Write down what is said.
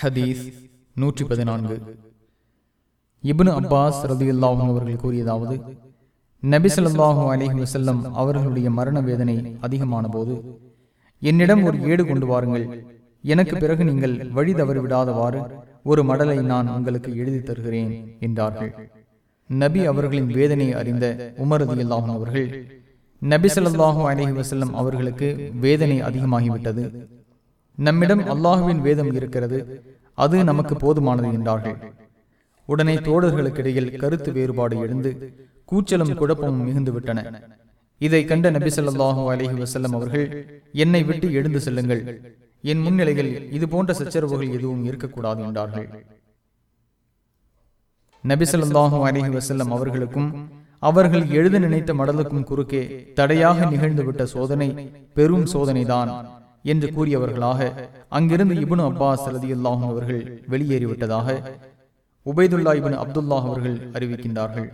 ஹதீஸ் நூற்றி பதினான்கு. இப்னு அப்பாஸ் ரதியுல்லாஹும் அவர்கள் கூறியதாவது நபி ஸல்லல்லாஹு அலைஹி அவர்களுடைய மரண வேதனை அதிகமான போது என்னிடம் ஒரு ஏடு கொண்டு வாருங்கள். எனக்கு பிறகு நீங்கள் வழி தவறு விடாதவாறு ஒரு மடலை நான் உங்களுக்கு எழுதி தருகிறேன் என்றார்கள். நபி அவர்களின் வேதனை அறிந்த உமர் ரதியுல்லாஹும் அவர்கள் நபி ஸல்லல்லாஹு அலைஹி வசல்லம் அவர்களுக்கு வேதனை அதிகமாகிவிட்டது. நம்மிடம் அல்லாஹுவின் வேதம் இருக்கிறது. அது நமக்கு போதுமானது என்றார்கள். உடனே தோழர்களுக்கிடையில் கருத்து வேறுபாடு எழுந்து கூச்சலும் குழப்பமும் மிகுந்து விட்டன. இதை கண்ட நபி ஸல்லல்லாஹு அலைஹி வஸல்லம் அவர்கள் என்னை விட்டு எழுந்து செல்லுங்கள். என் முன்னிலையில் இது போன்ற சச்சரவுகள் எதுவும் இருக்கக்கூடாது என்றார்கள். நபி ஸல்லல்லாஹு அலைஹி வஸல்லம் அவர்களுக்கும் அவர்கள் எழுத நினைத்த மடலுக்கும் குறுக்கே தடையாக நிகழ்ந்துவிட்ட சோதனை பெரும் சோதனைதான். என்று கூறியவர்களாக அங்கிருந்து இபுனு அப்பாஸ் ரலியல்லாஹு அவர்கள் வெளியேறிவிட்டதாக உபைதுல்லா இப்னு அப்துல்லாஹ் அவர்கள் அறிவிக்கின்றார்கள்.